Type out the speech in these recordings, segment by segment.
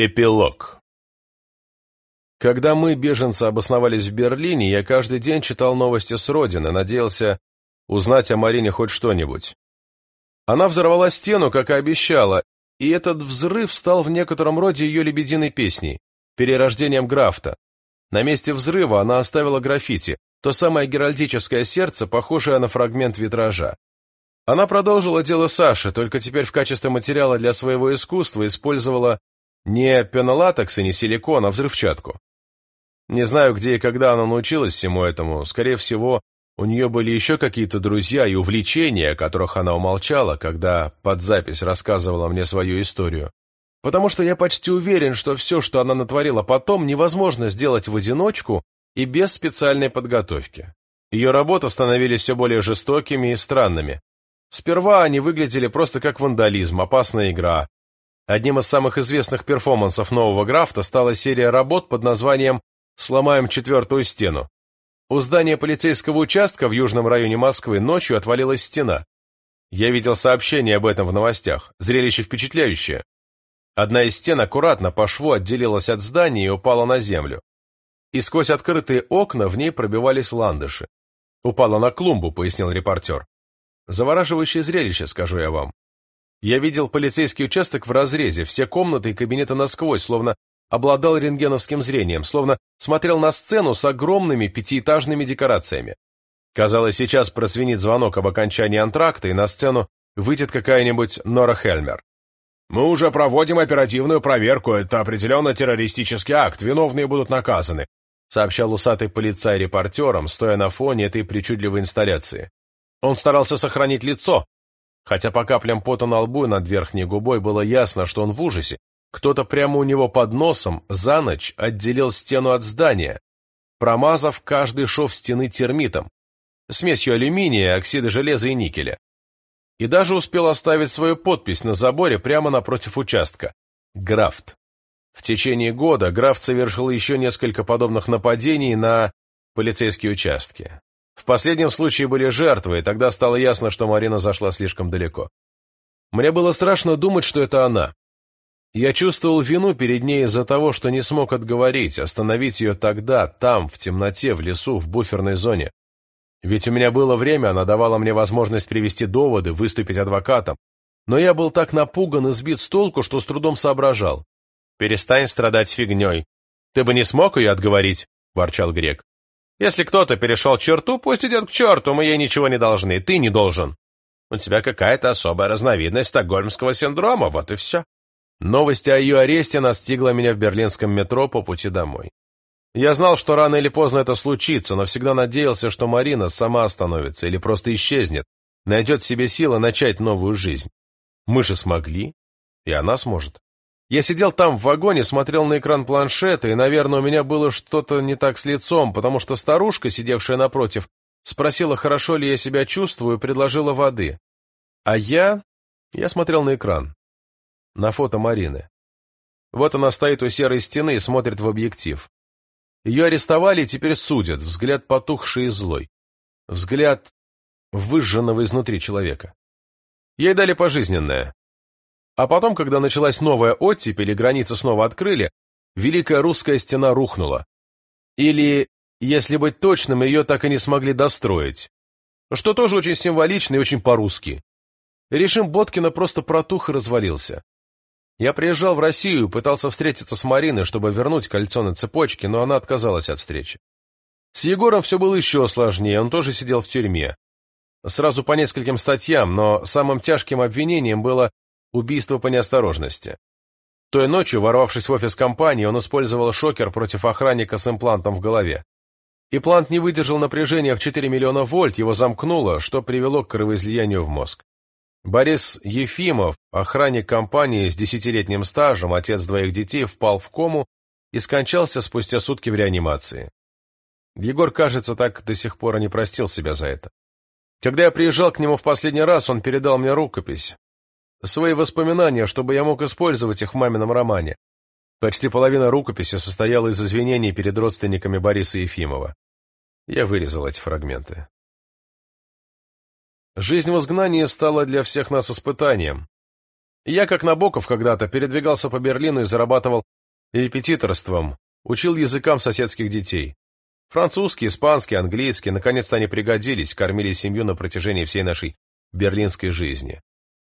Эпилог Когда мы, беженцы, обосновались в Берлине, я каждый день читал новости с родины, надеялся узнать о Марине хоть что-нибудь. Она взорвала стену, как и обещала, и этот взрыв стал в некотором роде ее лебединой песней, перерождением Графта. На месте взрыва она оставила граффити, то самое геральдическое сердце, похожее на фрагмент витража. Она продолжила дело Саши, только теперь в качестве материала для своего искусства использовала не пенолатекс и не силикон, а взрывчатку. Не знаю, где и когда она научилась всему этому. Скорее всего, у нее были еще какие-то друзья и увлечения, о которых она умолчала, когда под запись рассказывала мне свою историю. Потому что я почти уверен, что все, что она натворила потом, невозможно сделать в одиночку и без специальной подготовки. Ее работы становились все более жестокими и странными. Сперва они выглядели просто как вандализм, опасная игра, Одним из самых известных перформансов нового Графта стала серия работ под названием «Сломаем четвертую стену». У здания полицейского участка в южном районе Москвы ночью отвалилась стена. Я видел сообщение об этом в новостях. Зрелище впечатляющее. Одна из стен аккуратно по шву отделилась от здания и упала на землю. И сквозь открытые окна в ней пробивались ландыши. «Упала на клумбу», — пояснил репортер. Завораживающее зрелище, скажу я вам. Я видел полицейский участок в разрезе, все комнаты и кабинеты насквозь, словно обладал рентгеновским зрением, словно смотрел на сцену с огромными пятиэтажными декорациями. Казалось, сейчас просвинит звонок об окончании антракта, и на сцену выйдет какая-нибудь Нора Хельмер. «Мы уже проводим оперативную проверку, это определенно террористический акт, виновные будут наказаны», сообщал усатый полицай репортерам, стоя на фоне этой причудливой инсталляции. Он старался сохранить лицо, Хотя по каплям пота на лбу и над верхней губой было ясно, что он в ужасе, кто-то прямо у него под носом за ночь отделил стену от здания, промазав каждый шов стены термитом, смесью алюминия, оксида железа и никеля. И даже успел оставить свою подпись на заборе прямо напротив участка. Графт. В течение года Графт совершил еще несколько подобных нападений на полицейские участки. В последнем случае были жертвы, и тогда стало ясно, что Марина зашла слишком далеко. Мне было страшно думать, что это она. Я чувствовал вину перед ней из-за того, что не смог отговорить, остановить ее тогда, там, в темноте, в лесу, в буферной зоне. Ведь у меня было время, она давала мне возможность привести доводы, выступить адвокатом. Но я был так напуган и сбит с толку, что с трудом соображал. «Перестань страдать фигней. Ты бы не смог ее отговорить?» – ворчал Грек. Если кто-то перешел черту, пусть идет к черту, мы ей ничего не должны, ты не должен. У тебя какая-то особая разновидность стокгольмского синдрома, вот и все. Новость о ее аресте настигла меня в берлинском метро по пути домой. Я знал, что рано или поздно это случится, но всегда надеялся, что Марина сама остановится или просто исчезнет, найдет в себе силы начать новую жизнь. Мы же смогли, и она сможет. Я сидел там в вагоне, смотрел на экран планшета, и, наверное, у меня было что-то не так с лицом, потому что старушка, сидевшая напротив, спросила, хорошо ли я себя чувствую, и предложила воды. А я... Я смотрел на экран. На фото Марины. Вот она стоит у серой стены и смотрит в объектив. Ее арестовали и теперь судят, взгляд потухший и злой. Взгляд выжженного изнутри человека. Ей дали пожизненное. А потом, когда началась новая оттепель и границы снова открыли, Великая Русская Стена рухнула. Или, если быть точным, ее так и не смогли достроить. Что тоже очень символично и очень по-русски. Режим Боткина просто протух и развалился. Я приезжал в Россию, пытался встретиться с Мариной, чтобы вернуть кольцо на цепочке, но она отказалась от встречи. С Егором все было еще сложнее, он тоже сидел в тюрьме. Сразу по нескольким статьям, но самым тяжким обвинением было убийство по неосторожности. Той ночью, ворвавшись в офис компании, он использовал шокер против охранника с имплантом в голове. Имплант не выдержал напряжения в 4 миллиона вольт, его замкнуло, что привело к кровоизлиянию в мозг. Борис Ефимов, охранник компании с десятилетним стажем, отец двоих детей, впал в кому и скончался спустя сутки в реанимации. Егор, кажется, так до сих пор и не простил себя за это. Когда я приезжал к нему в последний раз, он передал мне рукопись свои воспоминания, чтобы я мог использовать их в мамином романе. Почти половина рукописи состояла из извинений перед родственниками Бориса Ефимова. Я вырезал эти фрагменты. Жизнь в изгнании стала для всех нас испытанием. Я, как Набоков когда-то, передвигался по Берлину и зарабатывал репетиторством, учил языкам соседских детей. Французский, испанский, английский, наконец-то они пригодились, кормили семью на протяжении всей нашей берлинской жизни.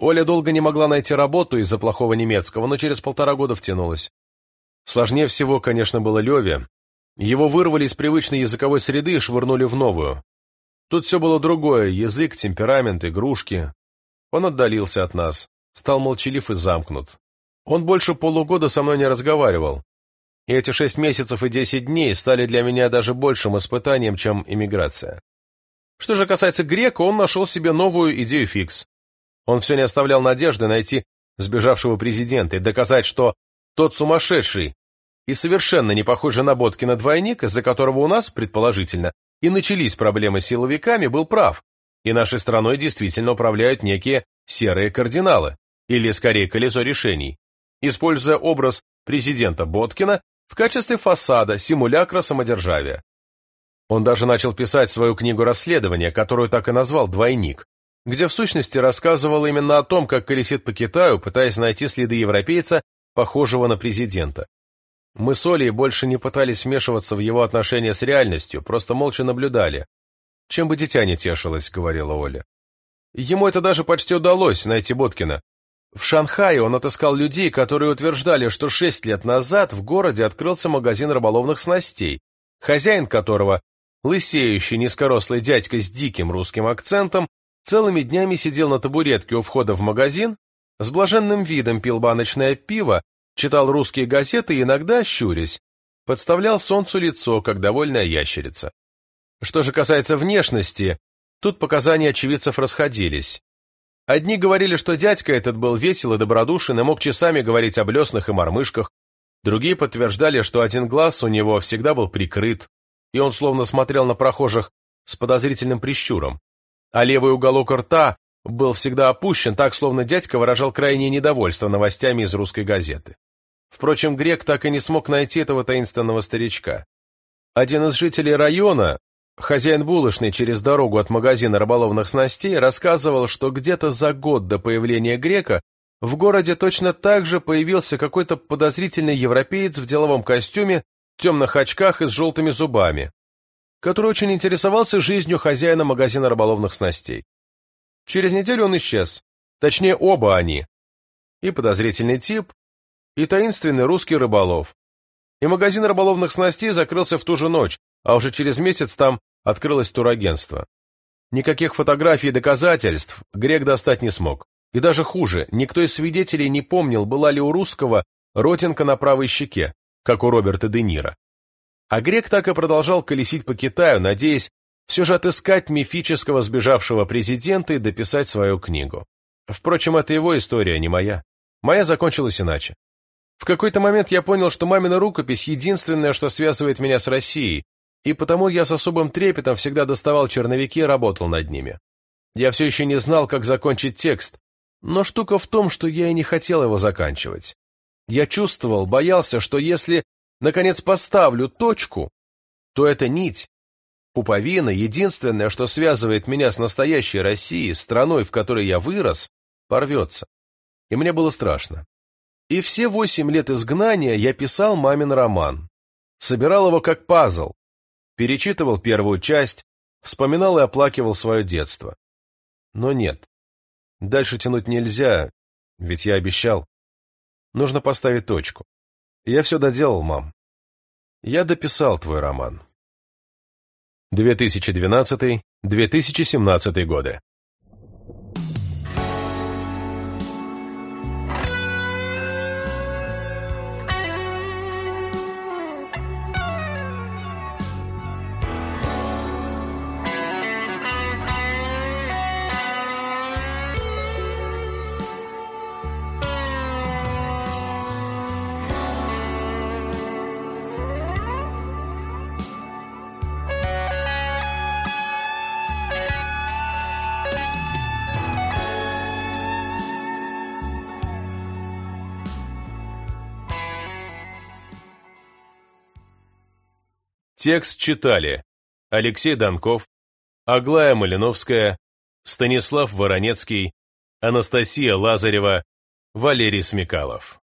Оля долго не могла найти работу из-за плохого немецкого, но через полтора года втянулась. Сложнее всего, конечно, было Леве. Его вырвали из привычной языковой среды и швырнули в новую. Тут все было другое – язык, темперамент, игрушки. Он отдалился от нас, стал молчалив и замкнут. Он больше полугода со мной не разговаривал. И эти шесть месяцев и десять дней стали для меня даже большим испытанием, чем иммиграция. Что же касается Грека, он нашел себе новую идею фикс. Он все не оставлял надежды найти сбежавшего президента и доказать, что тот сумасшедший и совершенно не похожий на Боткина двойник, из-за которого у нас, предположительно, и начались проблемы с силовиками, был прав, и нашей страной действительно управляют некие серые кардиналы, или скорее колесо решений, используя образ президента Боткина в качестве фасада, симулякра самодержавия. Он даже начал писать свою книгу расследования, которую так и назвал «Двойник», где в сущности рассказывал именно о том, как колесит по Китаю, пытаясь найти следы европейца, похожего на президента. Мы с Олей больше не пытались вмешиваться в его отношения с реальностью, просто молча наблюдали. «Чем бы дитя не тешилось», — говорила Оля. Ему это даже почти удалось, найти Боткина. В Шанхае он отыскал людей, которые утверждали, что шесть лет назад в городе открылся магазин рыболовных снастей, хозяин которого, лысеющий низкорослый дядька с диким русским акцентом, целыми днями сидел на табуретке у входа в магазин, с блаженным видом пил баночное пиво, читал русские газеты и иногда, щурясь, подставлял солнцу лицо, как довольная ящерица. Что же касается внешности, тут показания очевидцев расходились. Одни говорили, что дядька этот был весел и добродушен и мог часами говорить о блеснах и мормышках, другие подтверждали, что один глаз у него всегда был прикрыт, и он словно смотрел на прохожих с подозрительным прищуром, а левый уголок рта был всегда опущен, так, словно дядька выражал крайнее недовольство новостями из русской газеты. Впрочем, Грек так и не смог найти этого таинственного старичка. Один из жителей района, хозяин булочной через дорогу от магазина рыболовных снастей, рассказывал, что где-то за год до появления Грека в городе точно так же появился какой-то подозрительный европеец в деловом костюме, темных очках и с желтыми зубами, который очень интересовался жизнью хозяина магазина рыболовных снастей. Через неделю он исчез, точнее оба они, и подозрительный тип, и таинственный русский рыболов. И магазин рыболовных снастей закрылся в ту же ночь, а уже через месяц там открылось турагентство. Никаких фотографий и доказательств Грек достать не смог. И даже хуже, никто из свидетелей не помнил, была ли у русского ротинка на правой щеке, как у Роберта Де Ниро. А Грек так и продолжал колесить по Китаю, надеясь все же отыскать мифического сбежавшего президента и дописать свою книгу. Впрочем, это его история, не моя. Моя закончилась иначе. В какой-то момент я понял, что мамина рукопись — единственное, что связывает меня с Россией, и потому я с особым трепетом всегда доставал черновики и работал над ними. Я все еще не знал, как закончить текст, но штука в том, что я и не хотел его заканчивать. Я чувствовал, боялся, что если, наконец, поставлю точку, то эта нить, пуповина, единственное, что связывает меня с настоящей Россией, страной, в которой я вырос, порвется. И мне было страшно. И все восемь лет изгнания я писал мамин роман. Собирал его как пазл. Перечитывал первую часть, вспоминал и оплакивал свое детство. Но нет. Дальше тянуть нельзя, ведь я обещал. Нужно поставить точку. Я все доделал, мам. Я дописал твой роман. 2012-2017 годы. Текст читали Алексей Донков, Аглая Малиновская, Станислав Воронецкий, Анастасия Лазарева, Валерий Смекалов